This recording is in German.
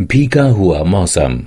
भीगा हुआ मौसम